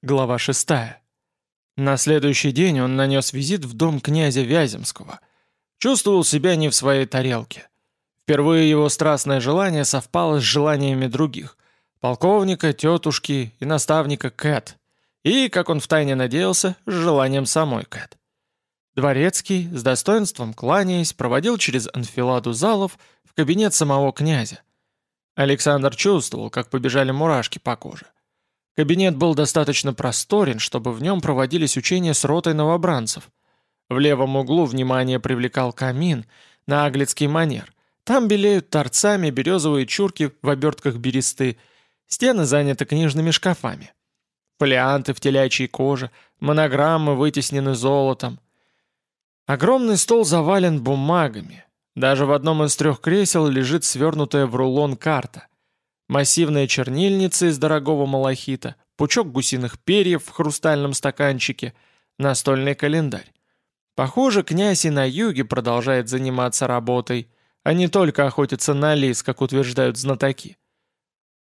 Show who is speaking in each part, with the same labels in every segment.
Speaker 1: Глава 6. На следующий день он нанес визит в дом князя Вяземского. Чувствовал себя не в своей тарелке. Впервые его страстное желание совпало с желаниями других – полковника, тетушки и наставника Кэт. И, как он втайне надеялся, с желанием самой Кэт. Дворецкий, с достоинством кланяясь, проводил через анфиладу залов в кабинет самого князя. Александр чувствовал, как побежали мурашки по коже. Кабинет был достаточно просторен, чтобы в нем проводились учения с ротой новобранцев. В левом углу внимание привлекал камин на аглицкий манер. Там белеют торцами березовые чурки в обертках бересты, стены заняты книжными шкафами. Фолианты в телячьей коже, монограммы вытеснены золотом. Огромный стол завален бумагами, даже в одном из трех кресел лежит свернутая в рулон карта. Массивная чернильница из дорогого малахита, пучок гусиных перьев в хрустальном стаканчике, настольный календарь. Похоже, князь и на юге продолжает заниматься работой, а не только охотиться на лис, как утверждают знатоки.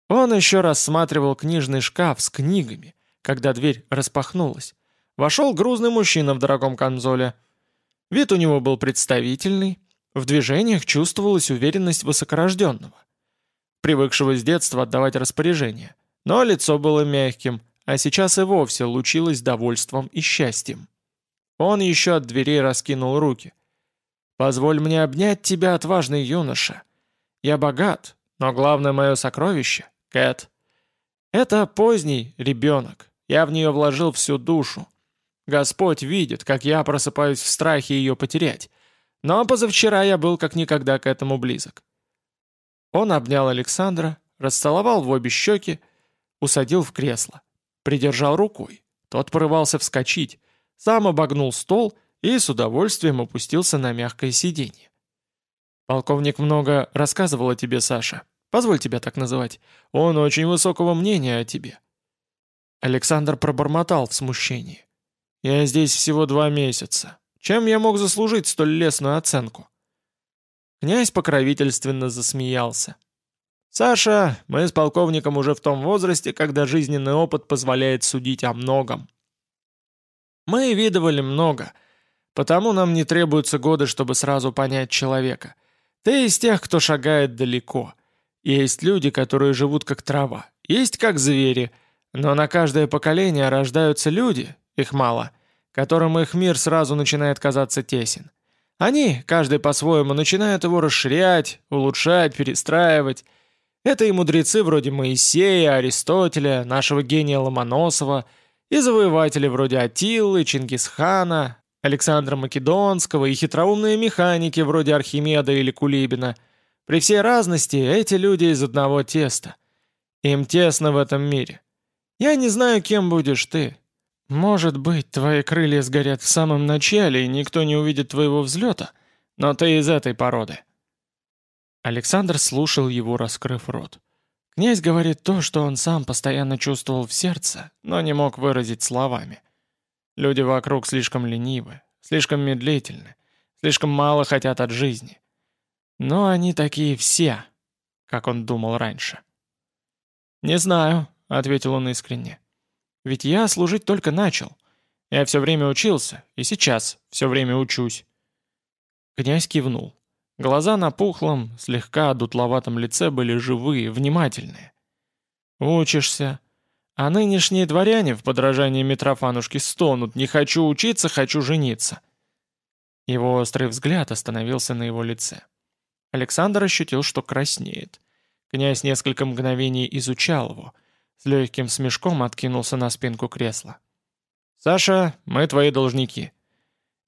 Speaker 1: Он еще рассматривал книжный шкаф с книгами, когда дверь распахнулась. Вошел грузный мужчина в дорогом камзоле. Вид у него был представительный, в движениях чувствовалась уверенность высокорожденного, привыкшего с детства отдавать распоряжения. Но лицо было мягким, а сейчас и вовсе лучилось довольством и счастьем. Он еще от дверей раскинул руки. «Позволь мне обнять тебя, отважный юноша. Я богат, но главное мое сокровище — Кэт. Это поздний ребенок, я в нее вложил всю душу. Господь видит, как я просыпаюсь в страхе ее потерять, но позавчера я был как никогда к этому близок. Он обнял Александра, расцеловал в обе щеки, усадил в кресло, придержал рукой. Тот порывался вскочить, сам обогнул стол и с удовольствием опустился на мягкое сиденье. «Полковник много рассказывал о тебе, Саша. Позволь тебя так называть. Он очень высокого мнения о тебе». Александр пробормотал в смущении. «Я здесь всего два месяца. Чем я мог заслужить столь лестную оценку? Князь покровительственно засмеялся. «Саша, мы с полковником уже в том возрасте, когда жизненный опыт позволяет судить о многом. Мы видывали много, потому нам не требуются годы, чтобы сразу понять человека. Ты из тех, кто шагает далеко. Есть люди, которые живут как трава, есть как звери, но на каждое поколение рождаются люди, их мало — которым их мир сразу начинает казаться тесен. Они, каждый по-своему, начинают его расширять, улучшать, перестраивать. Это и мудрецы вроде Моисея, Аристотеля, нашего гения Ломоносова, и завоеватели вроде Атиллы, Чингисхана, Александра Македонского, и хитроумные механики вроде Архимеда или Кулибина. При всей разности эти люди из одного теста. Им тесно в этом мире. Я не знаю, кем будешь ты, может быть, твои крылья сгорят в самом начале, и никто не увидит твоего взлета, но ты из этой породы». Александр слушал его, раскрыв рот. Князь говорит то, что он сам постоянно чувствовал в сердце, но не мог выразить словами. Люди вокруг слишком ленивы, слишком медлительны, слишком мало хотят от жизни. Но они такие все, как он думал раньше. «Не знаю», — ответил он искренне. Ведь я служить только начал. Я все время учился, и сейчас все время учусь». Князь кивнул. Глаза на пухлом, слегка дутловатом лице были живые, внимательные. «Учишься. А нынешние дворяне в подражании Митрофанушки стонут «не хочу учиться, хочу жениться». Его острый взгляд остановился на его лице. Александр ощутил, что краснеет. Князь несколько мгновений изучал его, с легким смешком откинулся на спинку кресла. «Саша, мы твои должники.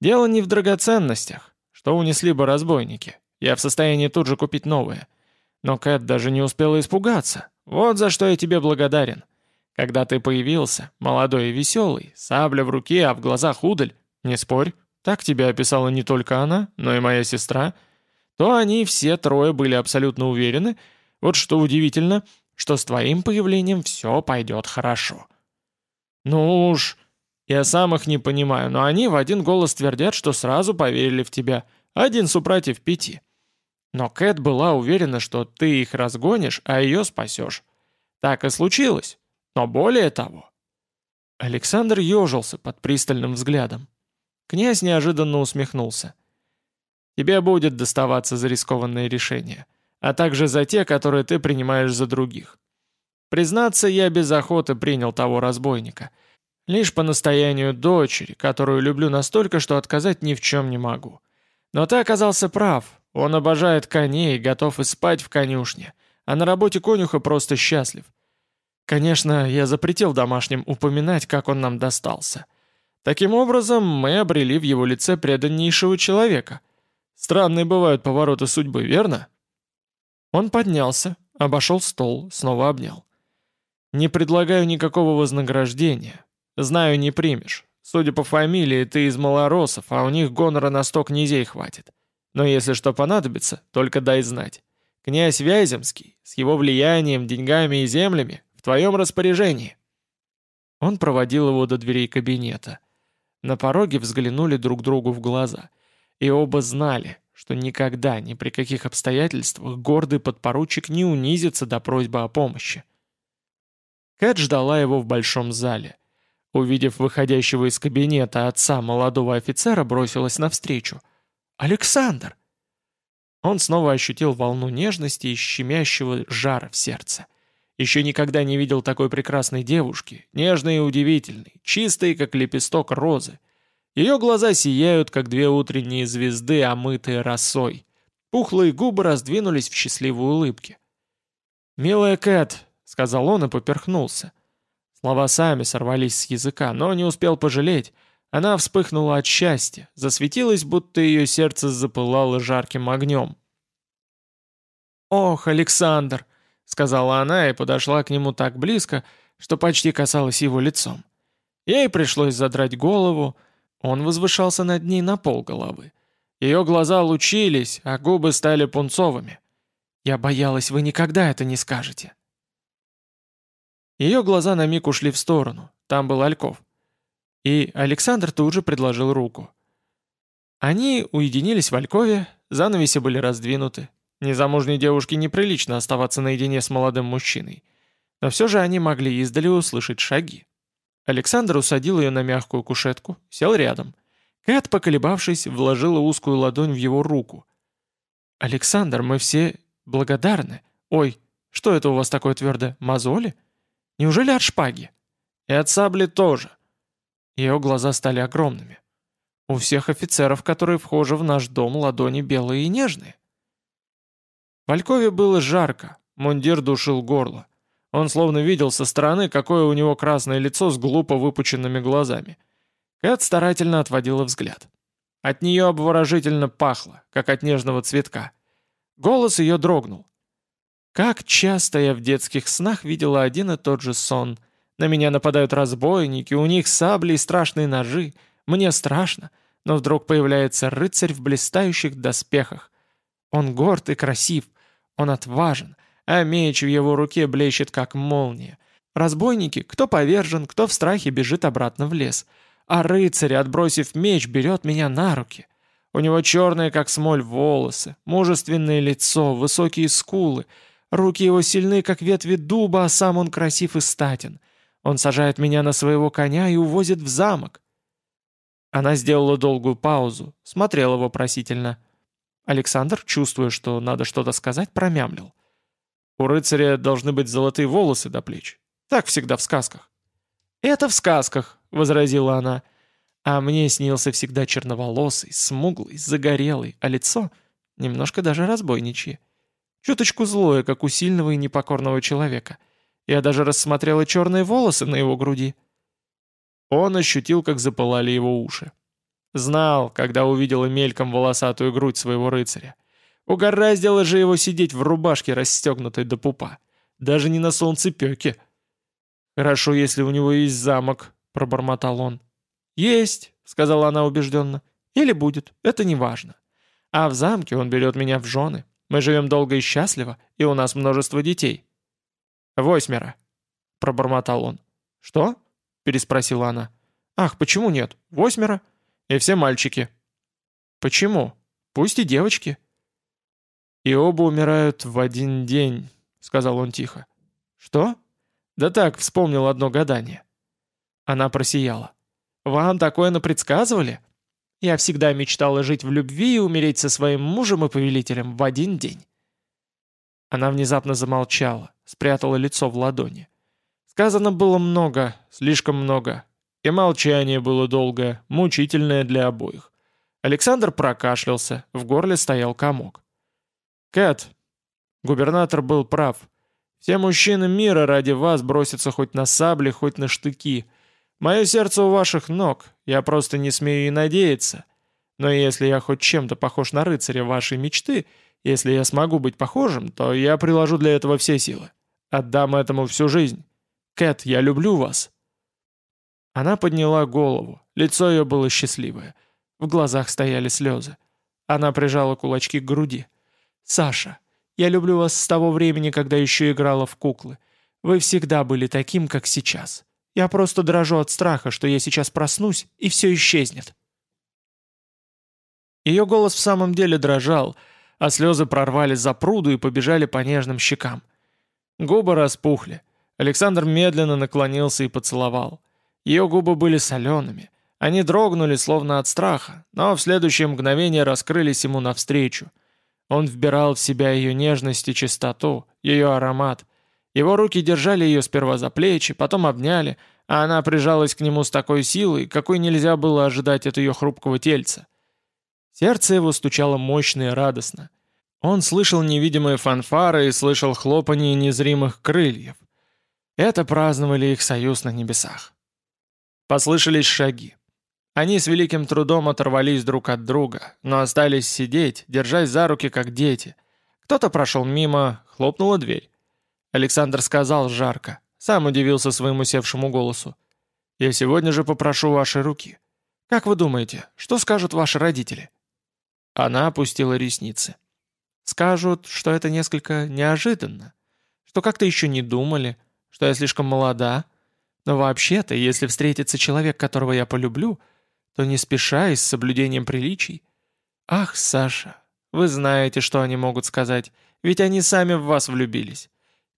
Speaker 1: Дело не в драгоценностях, что унесли бы разбойники. Я в состоянии тут же купить новые. Но Кэт даже не успела испугаться. Вот за что я тебе благодарен. Когда ты появился, молодой и веселый, сабля в руке, а в глазах удаль, не спорь, так тебя описала не только она, но и моя сестра, то они все трое были абсолютно уверены, вот что удивительно — что с твоим появлением все пойдет хорошо. Ну уж, я сам их не понимаю, но они в один голос твердят, что сразу поверили в тебя, один супротив пяти. Но Кэт была уверена, что ты их разгонишь, а ее спасешь. Так и случилось. Но более того... Александр ежился под пристальным взглядом. Князь неожиданно усмехнулся. «Тебе будет доставаться за рискованные решения, а также за те, которые ты принимаешь за других. Признаться, я без охоты принял того разбойника. Лишь по настоянию дочери, которую люблю настолько, что отказать ни в чем не могу. Но ты оказался прав. Он обожает коней, готов и спать в конюшне, а на работе конюха просто счастлив. Конечно, я запретил домашним упоминать, как он нам достался. Таким образом, мы обрели в его лице преданнейшего человека. Странные бывают повороты судьбы, верно? Он поднялся, обошел стол, снова обнял. «Не предлагаю никакого вознаграждения. Знаю, не примешь. Судя по фамилии, ты из малоросов, а у них гонора на сто князей хватит. Но если что понадобится, только дай знать. Князь Вяземский, с его влиянием, деньгами и землями, в твоем распоряжении». Он проводил его до дверей кабинета. На пороге взглянули друг другу в глаза. И оба знали, что никогда, ни при каких обстоятельствах гордый подпоручик не унизится до просьбы о помощи. Кэт ждала его в большом зале. Увидев выходящего из кабинета отца молодого офицера, бросилась навстречу. «Александр!» Он снова ощутил волну нежности и щемящего жара в сердце. Еще никогда не видел такой прекрасной девушки, нежной и удивительной, чистой, как лепесток розы. Ее глаза сияют, как две утренние звезды, омытые росой. Пухлые губы раздвинулись в счастливой улыбке. «Милая Кэт», — сказал он и поперхнулся. Слова сами сорвались с языка, но не успел пожалеть. Она вспыхнула от счастья, засветилась, будто ее сердце запылало жарким огнем. «Ох, Александр!» — сказала она и подошла к нему так близко, что почти касалась его лицом. Ей пришлось задрать голову, он возвышался над ней на пол головы. Ее глаза лучились, а губы стали пунцовыми. «Я боялась, вы никогда это не скажете». Ее глаза на миг ушли в сторону, там был Альков. И Александр тут же предложил руку. Они уединились в Алькове, занавеси были раздвинуты. Незамужней девушке неприлично оставаться наедине с молодым мужчиной. Но все же они могли издали услышать шаги. Александр усадил ее на мягкую кушетку, сел рядом. Кэт, поколебавшись, вложила узкую ладонь в его руку. «Александр, мы все благодарны. Ой, что это у вас такое твердое? Мозоли?» Неужели от шпаги? И от сабли тоже. Ее глаза стали огромными. У всех офицеров, которые вхожи в наш дом, ладони белые и нежные. В Алькове было жарко, мундир душил горло. Он словно видел со стороны, какое у него красное лицо с глупо выпученными глазами. Кэт старательно отводила взгляд. От нее обворожительно пахло, как от нежного цветка. Голос ее дрогнул. Как часто я в детских снах видела один и тот же сон. На меня нападают разбойники, у них сабли и страшные ножи. Мне страшно, но вдруг появляется рыцарь в блистающих доспехах. Он горд и красив, он отважен, а меч в его руке блещет, как молния. Разбойники, кто повержен, кто в страхе бежит обратно в лес. А рыцарь, отбросив меч, берет меня на руки. У него черные, как смоль, волосы, мужественное лицо, высокие скулы — Руки его сильны, как ветви дуба, а сам он красив и статен. Он сажает меня на своего коня и увозит в замок. Она сделала долгую паузу, смотрела вопросительно. Александр, чувствуя, что надо что-то сказать, промямлил. У рыцаря должны быть золотые волосы до плеч. Так всегда в сказках. «Это в сказках», — возразила она. «А мне снился всегда черноволосый, смуглый, загорелый, а лицо немножко даже разбойничье. Чуточку злое, как у сильного и непокорного человека. Я даже рассмотрела черные волосы на его груди. Он ощутил, как запылали его уши. Знал, когда увидела мельком волосатую грудь своего рыцаря. Угораздило же его сидеть в рубашке, расстегнутой до пупа. Даже не на солнцепеке. «Хорошо, если у него есть замок», — пробормотал он. «Есть», — сказала она убежденно. «Или будет, это не важно. А в замке он берет меня в жены. Мы живем долго и счастливо, и у нас множество детей». «Восьмеро», — пробормотал он. «Что?» — переспросила она. «Ах, почему нет? Восьмеро. И все мальчики». «Почему? Пусть и девочки». «И оба умирают в один день», — сказал он тихо. «Что?» «Да так, вспомнил одно гадание». Она просияла. «Вам такое напредсказывали? Я всегда мечтала жить в любви и умереть со своим мужем и повелителем в один день». Она внезапно замолчала, спрятала лицо в ладони. Сказано было много, слишком много, и молчание было долгое, мучительное для обоих. Александр прокашлялся, в горле стоял комок. «Кэт, губернатор был прав. Все мужчины мира ради вас бросятся хоть на сабли, хоть на штыки. Мое сердце у ваших ног, я просто не смею и надеяться. Но если я хоть чем-то похож на рыцаря вашей мечты, если я смогу быть похожим, то я приложу для этого все силы. Отдам этому всю жизнь. Кэт, я люблю вас». Она подняла голову, лицо ее было счастливое. В глазах стояли слезы. Она прижала кулачки к груди. «Саша, я люблю вас с того времени, когда еще играла в куклы. Вы всегда были таким, как сейчас. Я просто дрожу от страха, что я сейчас проснусь, и все исчезнет». Ее голос в самом деле дрожал, а слезы прорвались за пруду и побежали по нежным щекам. Губы распухли. Александр медленно наклонился и поцеловал. Ее губы были солеными. Они дрогнули, словно от страха, но в следующее мгновение раскрылись ему навстречу. Он вбирал в себя ее нежность и чистоту, ее аромат. Его руки держали ее сперва за плечи, потом обняли, а она прижалась к нему с такой силой, какой нельзя было ожидать от ее хрупкого тельца. Сердце его стучало мощно и радостно. Он слышал невидимые фанфары и слышал хлопанье незримых крыльев. Это праздновали их союз на небесах. Послышались шаги. Они с великим трудом оторвались друг от друга, но остались сидеть, держась за руки, как дети. Кто-то прошел мимо, хлопнула дверь. Александр сказал жарко, сам удивился своему севшему голосу. «Я сегодня же попрошу вашей руки. Как вы думаете, что скажут ваши родители?» Она опустила ресницы. «Скажут, что это несколько неожиданно, что как-то еще не думали, что я слишком молода. Но вообще-то, если встретится человек, которого я полюблю, то не спеша и с соблюдением приличий. Ах, Саша, вы знаете, что они могут сказать, ведь они сами в вас влюбились.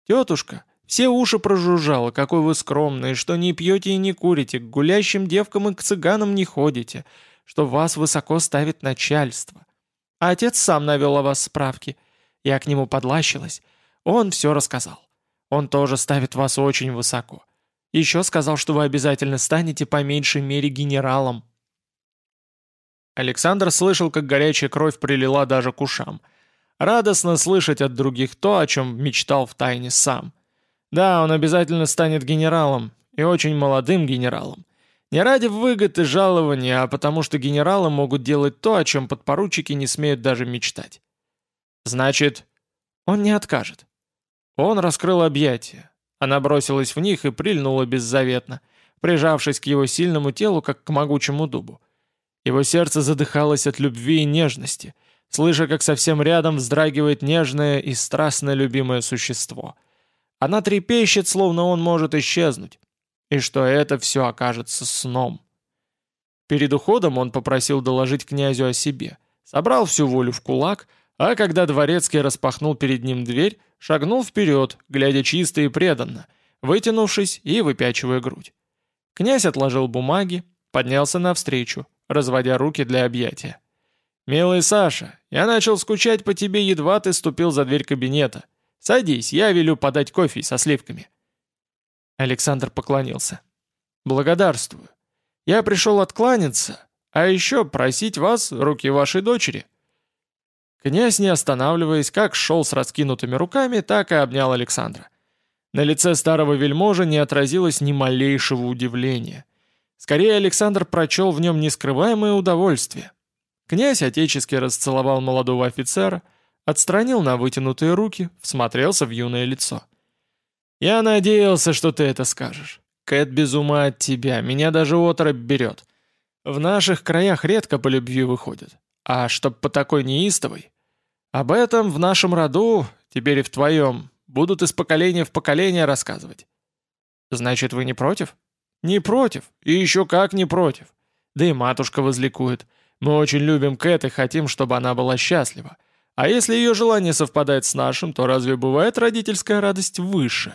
Speaker 1: Тетушка, все уши прожужжала, какой вы скромный, что не пьете и не курите, к гулящим девкам и к цыганам не ходите, что вас высоко ставит начальство. А отец сам навел о вас справки. Я к нему подлащилась. Он все рассказал. Он тоже ставит вас очень высоко. Еще сказал, что вы обязательно станете по меньшей мере генералом. Александр слышал, как горячая кровь прилила даже к ушам. Радостно слышать от других то, о чем мечтал в тайне сам. Да, он обязательно станет генералом, и очень молодым генералом. Не ради выгод и жалования, а потому что генералы могут делать то, о чем подпоручики не смеют даже мечтать. Значит, он не откажет. Он раскрыл объятия. Она бросилась в них и прильнула беззаветно, прижавшись к его сильному телу, как к могучему дубу. Его сердце задыхалось от любви и нежности, слыша, как совсем рядом вздрагивает нежное и страстно любимое существо. Она трепещет, словно он может исчезнуть, и что это все окажется сном. Перед уходом он попросил доложить князю о себе, собрал всю волю в кулак, а когда дворецкий распахнул перед ним дверь, шагнул вперед, глядя чисто и преданно, вытянувшись и выпячивая грудь. Князь отложил бумаги, поднялся навстречу, разводя руки для объятия. «Милый Саша, я начал скучать по тебе, едва ты ступил за дверь кабинета. Садись, я велю подать кофе со сливками». Александр поклонился. «Благодарствую. Я пришел откланяться, а еще просить вас руки вашей дочери». Князь, не останавливаясь, как шел с раскинутыми руками, так и обнял Александра. На лице старого вельможа не отразилось ни малейшего удивления – Скорее Александр прочел в нем нескрываемое удовольствие. Князь отечески расцеловал молодого офицера, отстранил на вытянутые руки, всмотрелся в юное лицо. «Я надеялся, что ты это скажешь. Кэт без ума от тебя, меня даже оторопь берет. В наших краях редко по любви выходят. А чтоб по такой неистовой? Об этом в нашем роду, теперь и в твоем, будут из поколения в поколение рассказывать. Значит, вы не против?» «Не против, и еще как не против. Да и матушка возликует. Мы очень любим Кэт и хотим, чтобы она была счастлива. А если ее желание совпадает с нашим, то разве бывает родительская радость выше?»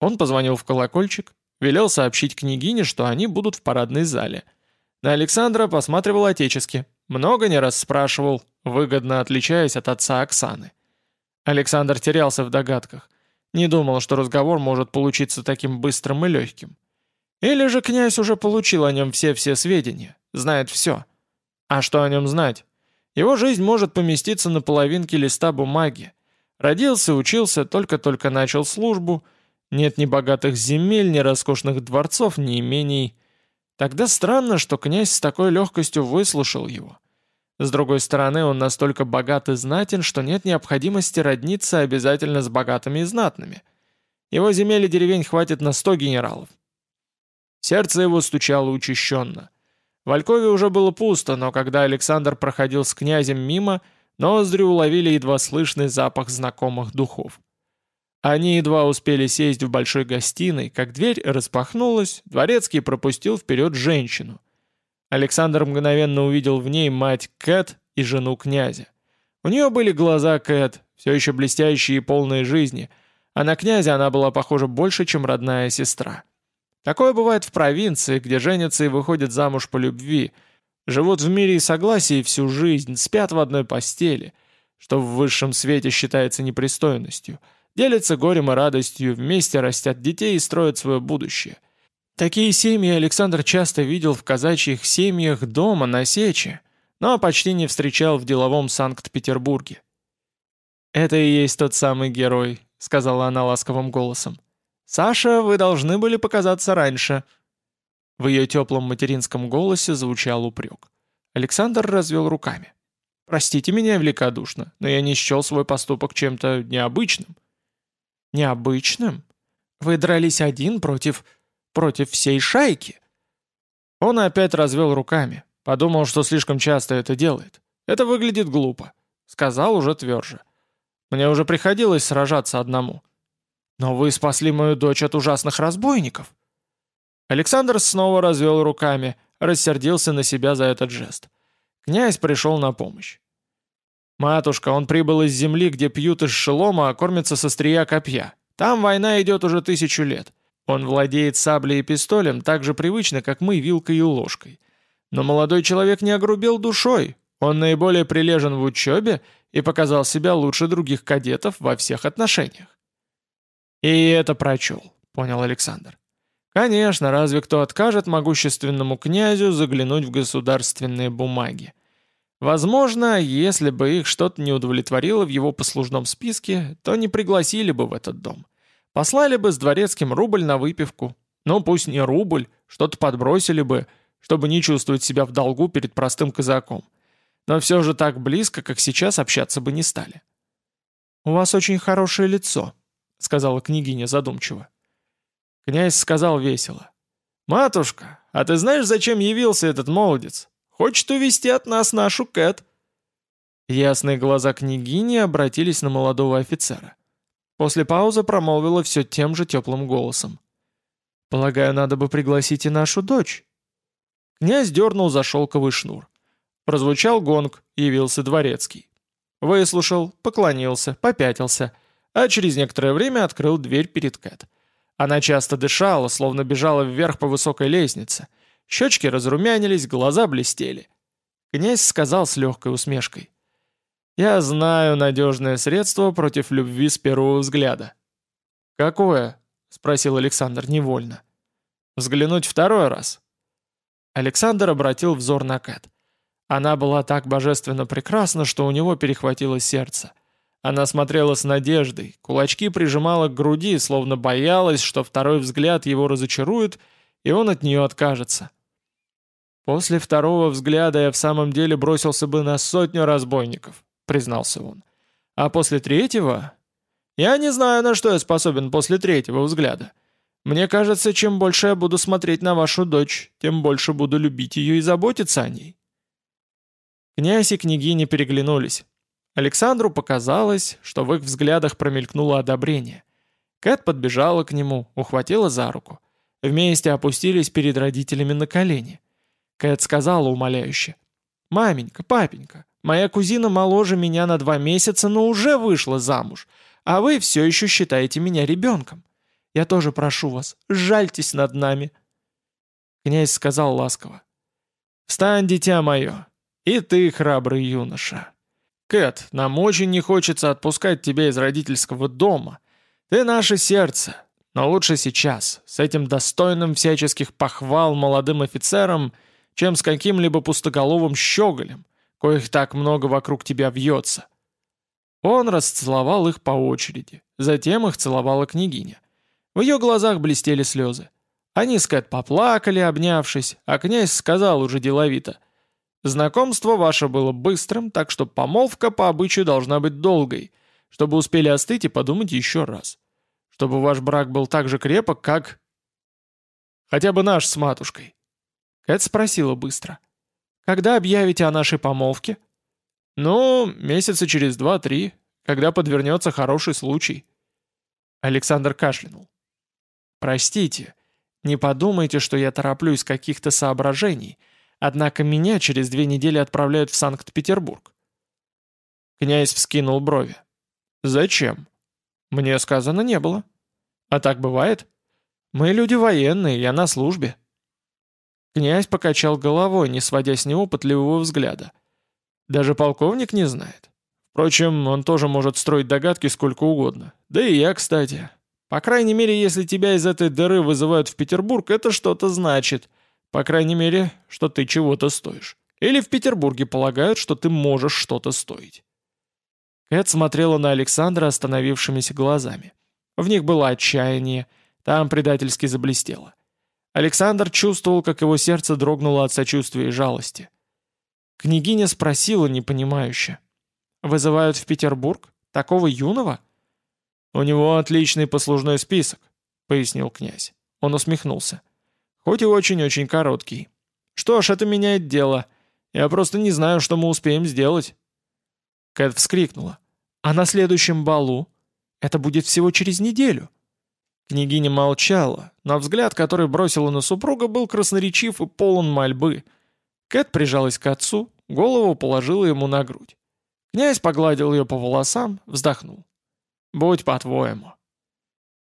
Speaker 1: Он позвонил в колокольчик, велел сообщить княгине, что они будут в парадной зале. На Александра посматривал отечески, много не раз спрашивал, выгодно отличаясь от отца Оксаны. Александр терялся в догадках, не думал, что разговор может получиться таким быстрым и легким. Или же князь уже получил о нем все-все сведения, знает все. А что о нем знать? Его жизнь может поместиться на половинке листа бумаги. Родился, учился, только-только начал службу. Нет ни богатых земель, ни роскошных дворцов, ни имений. Тогда странно, что князь с такой легкостью выслушал его. С другой стороны, он настолько богат и знатен, что нет необходимости родниться обязательно с богатыми и знатными. Его земель и деревень хватит на сто генералов. Сердце его стучало учащенно. В Алькове уже было пусто, но когда Александр проходил с князем мимо, ноздри уловили едва слышный запах знакомых духов. Они едва успели сесть в большой гостиной, как дверь распахнулась, дворецкий пропустил вперед женщину. Александр мгновенно увидел в ней мать Кэт и жену князя. У нее были глаза Кэт, все еще блестящие и полные жизни, а на князя она была похожа больше, чем родная сестра. Такое бывает в провинции, где женятся и выходят замуж по любви, живут в мире и согласии всю жизнь, спят в одной постели, что в высшем свете считается непристойностью, делятся горем и радостью, вместе растят детей и строят свое будущее. Такие семьи Александр часто видел в казачьих семьях дома на Сече, но почти не встречал в деловом Санкт-Петербурге. «Это и есть тот самый герой», — сказала она ласковым голосом. «Саша, вы должны были показаться раньше». В ее теплом материнском голосе звучал упрек. Александр развел руками. «Простите меня великодушно, но я не счел свой поступок чем-то необычным». «Необычным? Вы дрались один против... против всей шайки?» Он опять развел руками. Подумал, что слишком часто это делает. Это выглядит глупо. Сказал уже тверже. Мне уже приходилось сражаться одному. «Но вы спасли мою дочь от ужасных разбойников!» Александр снова развел руками, рассердился на себя за этот жест. Князь пришел на помощь. «Матушка, он прибыл из земли, где пьют из шелома, а кормятся со стрия копья. Там война идет уже тысячу лет. Он владеет саблей и пистолем так же привычно, как мы вилкой и ложкой. Но молодой человек не огрубел душой. Он наиболее прилежен в учебе и показал себя лучше других кадетов во всех отношениях. «И это прочел», — понял Александр. «Конечно, разве кто откажет могущественному князю заглянуть в государственные бумаги? Возможно, если бы их что-то не удовлетворило в его послужном списке, то не пригласили бы в этот дом. Послали бы с дворецким рубль на выпивку. Ну, пусть не рубль, что-то подбросили бы, чтобы не чувствовать себя в долгу перед простым казаком. Но все же так близко, как сейчас, общаться бы не стали. «У вас очень хорошее лицо», — сказала княгиня задумчиво. Князь сказал весело. «Матушка, а ты знаешь, зачем явился этот молодец? Хочет увести от нас нашу Кэт». Ясные глаза княгини обратились на молодого офицера. После паузы промолвила все тем же теплым голосом. «Полагаю, надо бы пригласить и нашу дочь». Князь дернул за шелковый шнур. Прозвучал гонг, явился дворецкий. Выслушал, поклонился, попятился — а через некоторое время открыл дверь перед Кэт. Она часто дышала, словно бежала вверх по высокой лестнице. Щечки разрумянились, глаза блестели. Князь сказал с легкой усмешкой. «Я знаю надежное средство против любви с первого взгляда». «Какое?» — спросил Александр невольно. «Взглянуть второй раз». Александр обратил взор на Кэт. Она была так божественно прекрасна, что у него перехватило сердце. Она смотрела с надеждой, кулачки прижимала к груди, словно боялась, что второй взгляд его разочарует, и он от нее откажется. «После второго взгляда я в самом деле бросился бы на сотню разбойников», — признался он. «А после третьего...» «Я не знаю, на что я способен после третьего взгляда. Мне кажется, чем больше я буду смотреть на вашу дочь, тем больше буду любить ее и заботиться о ней». Князь и княгиня переглянулись. Александру показалось, что в их взглядах промелькнуло одобрение. Кэт подбежала к нему, ухватила за руку. Вместе опустились перед родителями на колени. Кэт сказала умоляюще. «Маменька, папенька, моя кузина моложе меня на два месяца, но уже вышла замуж, а вы все еще считаете меня ребенком. Я тоже прошу вас, жальтесь над нами!» Князь сказал ласково. «Встань, дитя мое, и ты, храбрый юноша. Кэт, нам очень не хочется отпускать тебя из родительского дома. Ты наше сердце, но лучше сейчас, с этим достойным всяческих похвал молодым офицером, чем с каким-либо пустоголовым щеголем, коих так много вокруг тебя вьется». Он расцеловал их по очереди, затем их целовала княгиня. В ее глазах блестели слезы. Они с Кэт поплакали, обнявшись, а князь сказал уже деловито. «Знакомство ваше было быстрым, так что помолвка по обычаю должна быть долгой, чтобы успели остыть и подумать еще раз. Чтобы ваш брак был так же крепок, как... Хотя бы наш с матушкой». Кэт спросила быстро. «Когда объявите о нашей помолвке?» «Ну, месяца через два-три, когда подвернется хороший случай». Александр кашлянул. «Простите, не подумайте, что я тороплюсь каких-то соображений, однако меня через две недели отправляют в Санкт-Петербург». Князь вскинул брови. «Зачем?» «Мне сказано не было». «А так бывает?» «Мы люди военные, я на службе». Князь покачал головой, не сводя с него пытливого взгляда. «Даже полковник не знает. Впрочем, он тоже может строить догадки сколько угодно. Да и я, кстати. По крайней мере, если тебя из этой дыры вызывают в Петербург, это что-то значит. По крайней мере, что ты чего-то стоишь. Или в Петербурге полагают, что ты можешь что-то стоить. Кэт смотрела на Александра остановившимися глазами. В них было отчаяние, там предательски заблестело. Александр чувствовал, как его сердце дрогнуло от сочувствия и жалости. Княгиня спросила непонимающе. «Вызывают в Петербург? Такого юного?» «У него отличный послужной список», — пояснил князь. Он усмехнулся. «Хоть и очень-очень короткий. Что ж, это меняет дело. Я просто не знаю, что мы успеем сделать». Кэт вскрикнула. «А на следующем балу? Это будет всего через неделю». Княгиня молчала, но взгляд, который бросила на супруга, был красноречив и полон мольбы. Кэт прижалась к отцу, голову положила ему на грудь. Князь погладил ее по волосам, вздохнул. Будь по-твоему».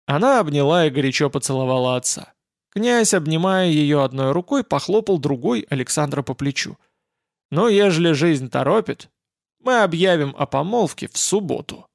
Speaker 1: Она обняла и горячо поцеловала отца. Князь, обнимая ее одной рукой, похлопал другой Александра по плечу. «Ну, ежели жизнь торопит, мы объявим о помолвке в субботу».